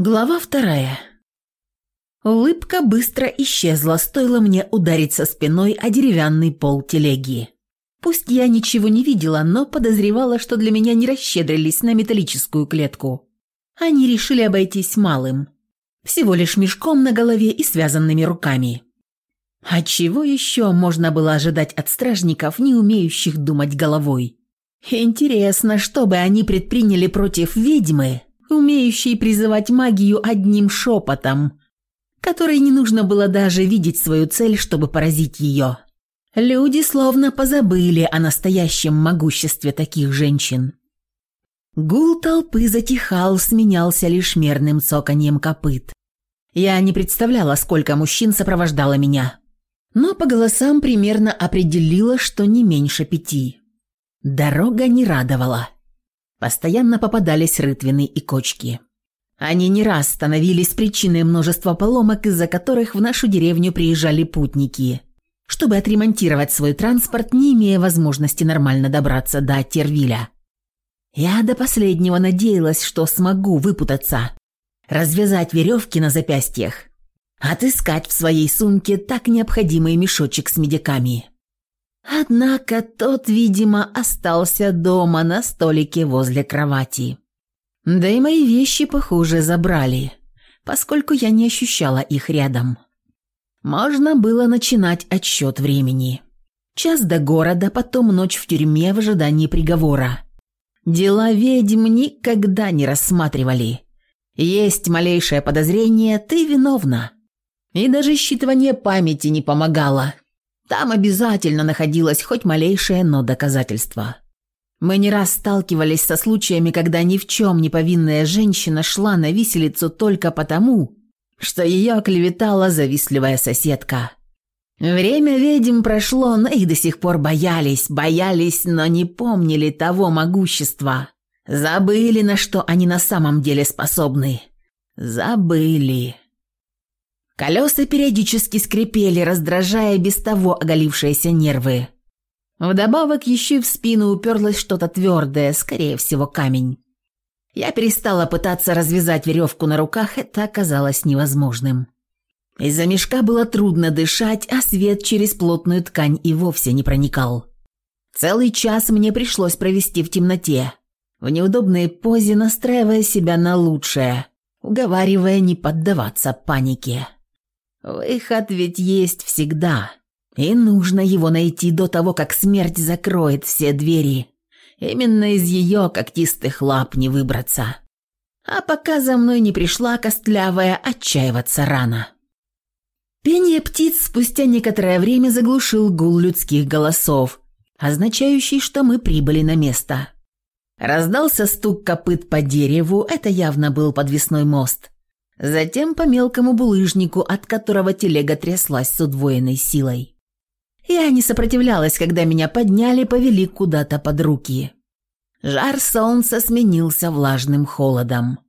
Глава вторая. Улыбка быстро исчезла, стоило мне удариться спиной о деревянный пол телеги. Пусть я ничего не видела, но подозревала, что для меня не расщедрились на металлическую клетку. Они решили обойтись малым. Всего лишь мешком на голове и связанными руками. А чего еще можно было ожидать от стражников, не умеющих думать головой? Интересно, что бы они предприняли против ведьмы, умеющий призывать магию одним шепотом, которой не нужно было даже видеть свою цель, чтобы поразить ее. Люди словно позабыли о настоящем могуществе таких женщин. Гул толпы затихал, сменялся лишь мерным цоканьем копыт. Я не представляла, сколько мужчин сопровождало меня, но по голосам примерно определила, что не меньше пяти. Дорога не радовала. Постоянно попадались рытвины и кочки. Они не раз становились причиной множества поломок, из-за которых в нашу деревню приезжали путники, чтобы отремонтировать свой транспорт, не имея возможности нормально добраться до Тервиля. Я до последнего надеялась, что смогу выпутаться, развязать веревки на запястьях, отыскать в своей сумке так необходимый мешочек с медиками. Однако тот, видимо, остался дома на столике возле кровати. Да и мои вещи, похоже, забрали, поскольку я не ощущала их рядом. Можно было начинать отсчет времени. Час до города, потом ночь в тюрьме в ожидании приговора. Дела ведьм никогда не рассматривали. Есть малейшее подозрение, ты виновна. И даже считывание памяти не помогало – там обязательно находилось хоть малейшее, но доказательство. Мы не раз сталкивались со случаями, когда ни в чем не повинная женщина шла на виселицу только потому, что ее оклеветала завистливая соседка. Время ведьм прошло, но их до сих пор боялись, боялись, но не помнили того могущества. Забыли, на что они на самом деле способны. Забыли. Колеса периодически скрипели, раздражая без того оголившиеся нервы. Вдобавок еще и в спину уперлось что-то твердое, скорее всего камень. Я перестала пытаться развязать веревку на руках, это оказалось невозможным. Из-за мешка было трудно дышать, а свет через плотную ткань и вовсе не проникал. Целый час мне пришлось провести в темноте, в неудобной позе настраивая себя на лучшее, уговаривая не поддаваться панике. Выход ведь есть всегда. И нужно его найти до того, как смерть закроет все двери. Именно из ее когтистых лап не выбраться. А пока за мной не пришла костлявая, отчаиваться рано. Пение птиц спустя некоторое время заглушил гул людских голосов, означающий, что мы прибыли на место. Раздался стук копыт по дереву, это явно был подвесной мост. Затем по мелкому булыжнику, от которого телега тряслась с удвоенной силой. Я не сопротивлялась, когда меня подняли, повели куда-то под руки. Жар солнца сменился влажным холодом.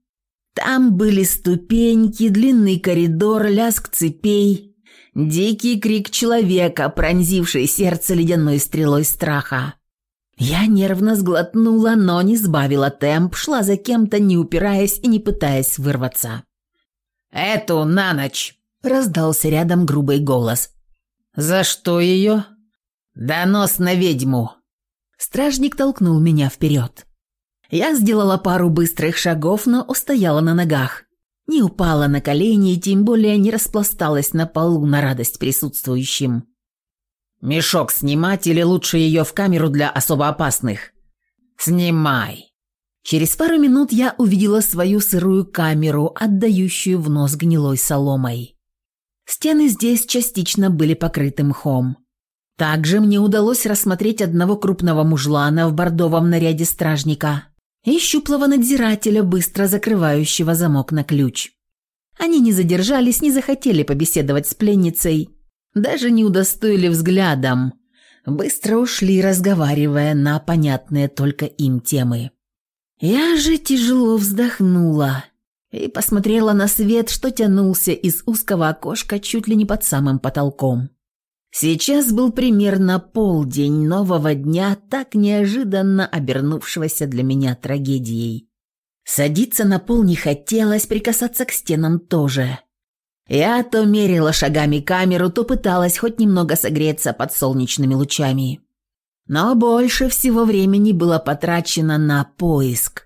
Там были ступеньки, длинный коридор, лязг цепей, дикий крик человека, пронзивший сердце ледяной стрелой страха. Я нервно сглотнула, но не сбавила темп, шла за кем-то, не упираясь и не пытаясь вырваться. «Эту на ночь!» – раздался рядом грубый голос. «За что ее?» «Донос на ведьму!» Стражник толкнул меня вперед. Я сделала пару быстрых шагов, но устояла на ногах. Не упала на колени и тем более не распласталась на полу на радость присутствующим. «Мешок снимать или лучше ее в камеру для особо опасных?» «Снимай!» Через пару минут я увидела свою сырую камеру, отдающую в нос гнилой соломой. Стены здесь частично были покрыты мхом. Также мне удалось рассмотреть одного крупного мужлана в бордовом наряде стражника и щуплого надзирателя, быстро закрывающего замок на ключ. Они не задержались, не захотели побеседовать с пленницей, даже не удостоили взглядом, быстро ушли, разговаривая на понятные только им темы. Я же тяжело вздохнула и посмотрела на свет, что тянулся из узкого окошка чуть ли не под самым потолком. Сейчас был примерно полдень нового дня, так неожиданно обернувшегося для меня трагедией. Садиться на пол не хотелось, прикасаться к стенам тоже. Я то мерила шагами камеру, то пыталась хоть немного согреться под солнечными лучами. Но больше всего времени было потрачено на поиск.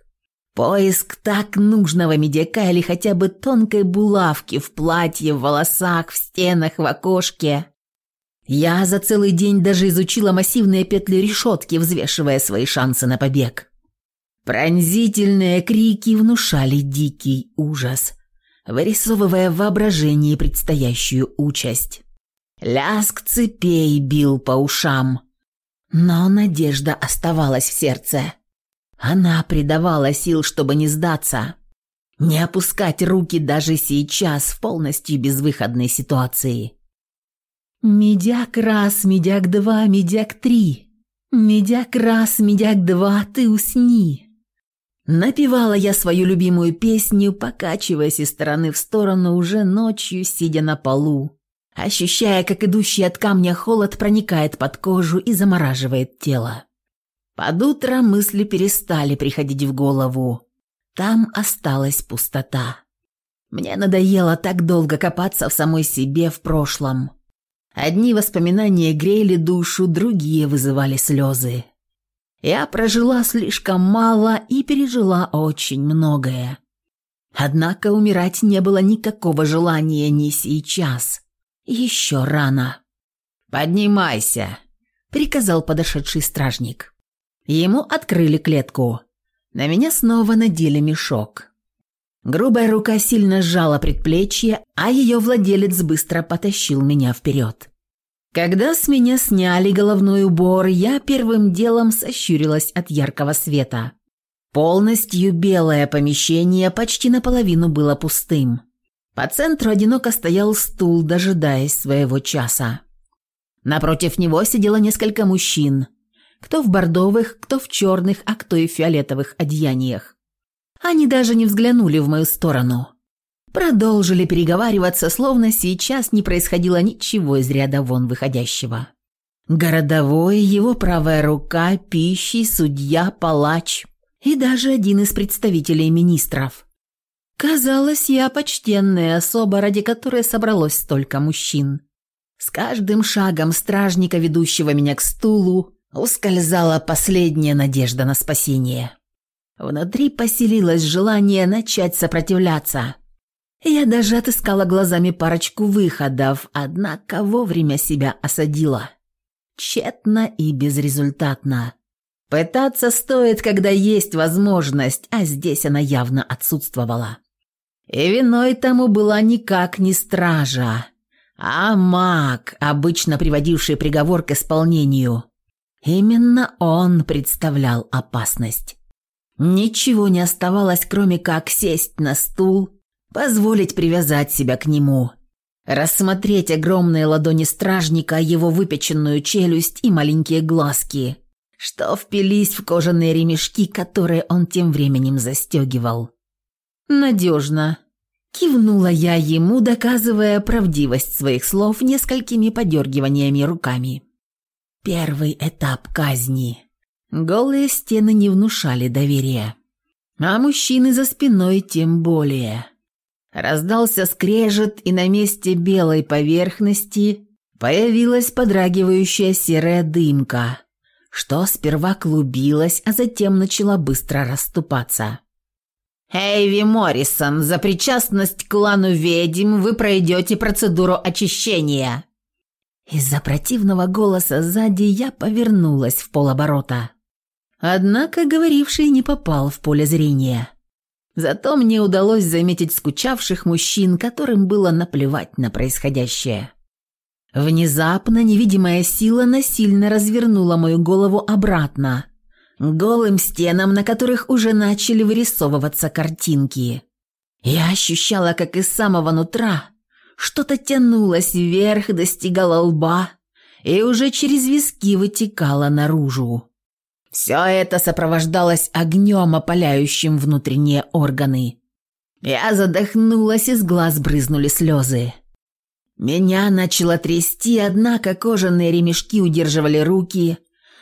Поиск так нужного медяка или хотя бы тонкой булавки в платье, в волосах, в стенах, в окошке. Я за целый день даже изучила массивные петли решетки, взвешивая свои шансы на побег. Пронзительные крики внушали дикий ужас, вырисовывая в воображении предстоящую участь. Ляск цепей бил по ушам, но надежда оставалась в сердце. Она придавала сил, чтобы не сдаться, не опускать руки даже сейчас в полностью безвыходной ситуации. «Медяк раз, медяк два, медяк три. Медяк раз, медяк два, ты усни». Напевала я свою любимую песню, покачиваясь из стороны в сторону уже ночью, сидя на полу, ощущая, как идущий от камня холод проникает под кожу и замораживает тело. Под утро мысли перестали приходить в голову. Там осталась пустота. Мне надоело так долго копаться в самой себе в прошлом. Одни воспоминания грели душу, другие вызывали слезы. Я прожила слишком мало и пережила очень многое. Однако умирать не было никакого желания ни сейчас. Еще рано. «Поднимайся», — приказал подошедший стражник. Ему открыли клетку. На меня снова надели мешок. Грубая рука сильно сжала предплечье, а ее владелец быстро потащил меня вперед. Когда с меня сняли головной убор, я первым делом сощурилась от яркого света. Полностью белое помещение почти наполовину было пустым. По центру одиноко стоял стул, дожидаясь своего часа. Напротив него сидело несколько мужчин, кто в бордовых, кто в черных, а кто и в фиолетовых одеяниях. Они даже не взглянули в мою сторону. Продолжили переговариваться, словно сейчас не происходило ничего из ряда вон выходящего. Городовой, его правая рука, пищи, судья, палач и даже один из представителей министров. Казалось, я почтенная особа, ради которой собралось столько мужчин. С каждым шагом стражника, ведущего меня к стулу, ускользала последняя надежда на спасение. Внутри поселилось желание начать сопротивляться. Я даже отыскала глазами парочку выходов, однако вовремя себя осадила. Тщетно и безрезультатно. Пытаться стоит, когда есть возможность, а здесь она явно отсутствовала. И виной тому была никак не стража, а маг, обычно приводивший приговор к исполнению. Именно он представлял опасность. Ничего не оставалось, кроме как сесть на стул, позволить привязать себя к нему, рассмотреть огромные ладони стражника, его выпеченную челюсть и маленькие глазки, что впились в кожаные ремешки, которые он тем временем застегивал. «Надежно», – кивнула я ему, доказывая правдивость своих слов несколькими подергиваниями руками. Первый этап казни. Голые стены не внушали доверия. А мужчины за спиной тем более. Раздался скрежет, и на месте белой поверхности появилась подрагивающая серая дымка, что сперва клубилась, а затем начала быстро расступаться. «Эйви Моррисон, за причастность к клану ведьм вы пройдете процедуру очищения», из-за противного голоса сзади я повернулась в полоборота. Однако говоривший не попал в поле зрения. Зато мне удалось заметить скучавших мужчин, которым было наплевать на происходящее. Внезапно невидимая сила насильно развернула мою голову обратно, голым стенам, на которых уже начали вырисовываться картинки. Я ощущала, как из самого нутра что-то тянулось вверх, достигало лба и уже через виски вытекало наружу. Все это сопровождалось огнем, опаляющим внутренние органы. Я задохнулась, из глаз брызнули слезы. Меня начало трясти, однако кожаные ремешки удерживали руки,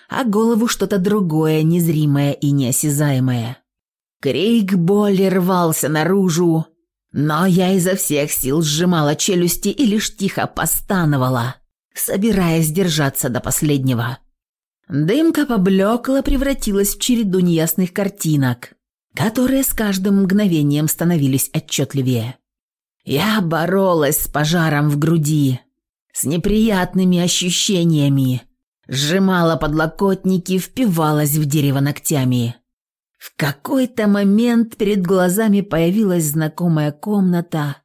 а голову что-то другое, незримое и неосязаемое. Крик боли рвался наружу, но я изо всех сил сжимала челюсти и лишь тихо постановала, собираясь держаться до последнего. Дымка поблекла, превратилась в череду неясных картинок, которые с каждым мгновением становились отчетливее. Я боролась с пожаром в груди, с неприятными ощущениями, сжимала подлокотники, впивалась в дерево ногтями. В какой-то момент перед глазами появилась знакомая комната,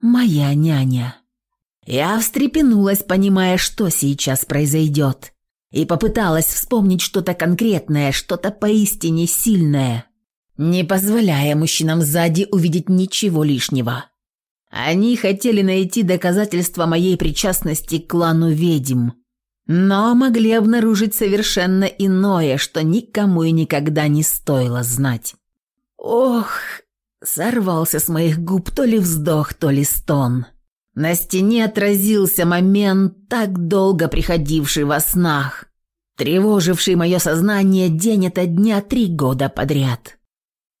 моя няня. Я встрепенулась, понимая, что сейчас произойдет, и попыталась вспомнить что-то конкретное, что-то поистине сильное, не позволяя мужчинам сзади увидеть ничего лишнего. Они хотели найти доказательства моей причастности к клану ведьм, но могли обнаружить совершенно иное, что никому и никогда не стоило знать. Ох, сорвался с моих губ то ли вздох, то ли стон. На стене отразился момент, так долго приходивший во снах, тревоживший мое сознание день ото дня три года подряд.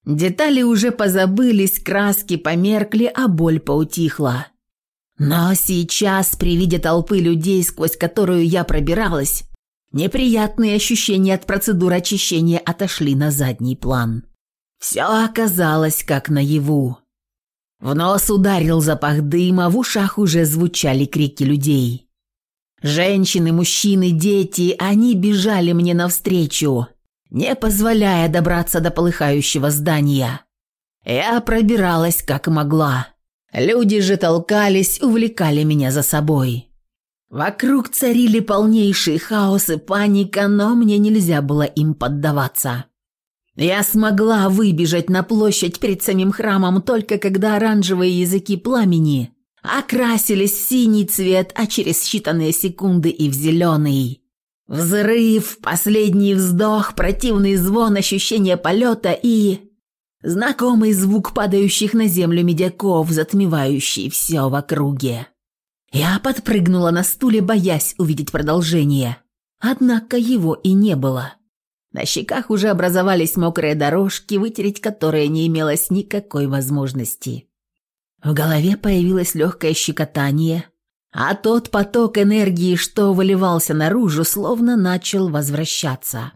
Детали уже позабылись, краски померкли, а боль поутихла. Но сейчас, при виде толпы людей, сквозь которую я пробиралась, неприятные ощущения от процедуры очищения отошли на задний план. Все оказалось как наяву. В нос ударил запах дыма, в ушах уже звучали крики людей. Женщины, мужчины, дети, они бежали мне навстречу, не позволяя добраться до полыхающего здания. Я пробиралась как могла. Люди же толкались, увлекали меня за собой. Вокруг царили полнейший хаос и паника, но мне нельзя было им поддаваться. Я смогла выбежать на площадь перед самим храмом только когда оранжевые языки пламени окрасились в синий цвет, а через считанные секунды и в зеленый. Взрыв, последний вздох, противный звон, ощущение полета и... Знакомый звук падающих на землю медяков, затмевающий все в округе. Я подпрыгнула на стуле, боясь увидеть продолжение. Однако его и не было. На щеках уже образовались мокрые дорожки, вытереть которые не имелось никакой возможности. В голове появилось легкое щекотание, а тот поток энергии, что выливался наружу, словно начал возвращаться.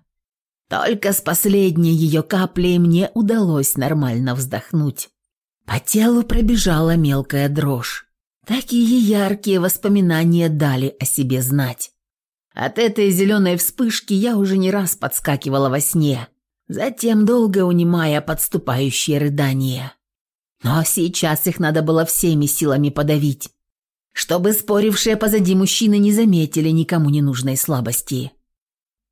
Только с последней ее каплей мне удалось нормально вздохнуть. По телу пробежала мелкая дрожь. Такие яркие воспоминания дали о себе знать. От этой зеленой вспышки я уже не раз подскакивала во сне, затем долго унимая подступающие рыдания. Но сейчас их надо было всеми силами подавить, чтобы спорившие позади мужчины не заметили никому ненужной слабости.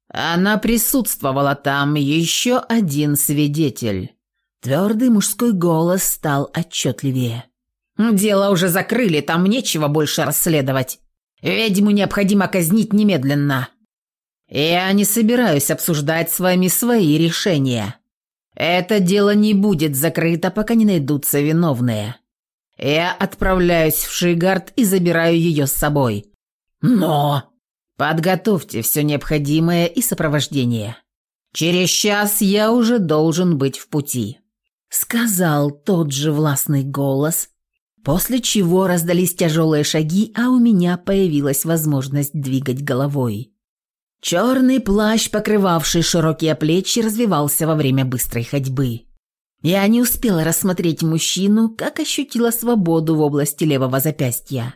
Она присутствовала там, еще один свидетель. Твердый мужской голос стал отчетливее. «Дело уже закрыли, там нечего больше расследовать. Ведьму необходимо казнить немедленно. Я не собираюсь обсуждать с вами свои решения. Это дело не будет закрыто, пока не найдутся виновные. Я отправляюсь в Шигард и забираю ее с собой. Но Подготовьте все необходимое и сопровождение. Через час я уже должен быть в пути», — сказал тот же властный голос, после чего раздались тяжелые шаги, а у меня появилась возможность двигать головой. Черный плащ, покрывавший широкие плечи, развивался во время быстрой ходьбы. Я не успела рассмотреть мужчину, как ощутила свободу в области левого запястья.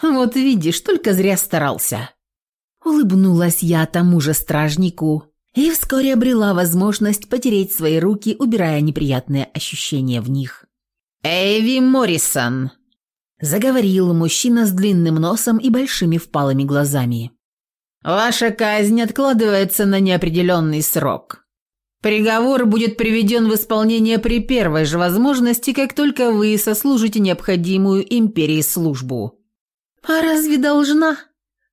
«Вот видишь, только зря старался». Улыбнулась я тому же стражнику и вскоре обрела возможность потереть свои руки, убирая неприятные ощущения в них. «Эйви Моррисон!» – заговорил мужчина с длинным носом и большими впалыми глазами. «Ваша казнь откладывается на неопределенный срок. Приговор будет приведен в исполнение при первой же возможности, как только вы сослужите необходимую империи службу». «А разве должна?»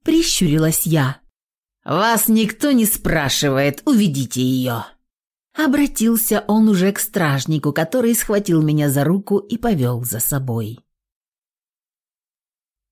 Прищурилась я. «Вас никто не спрашивает, уведите ее». Обратился он уже к стражнику, который схватил меня за руку и повел за собой.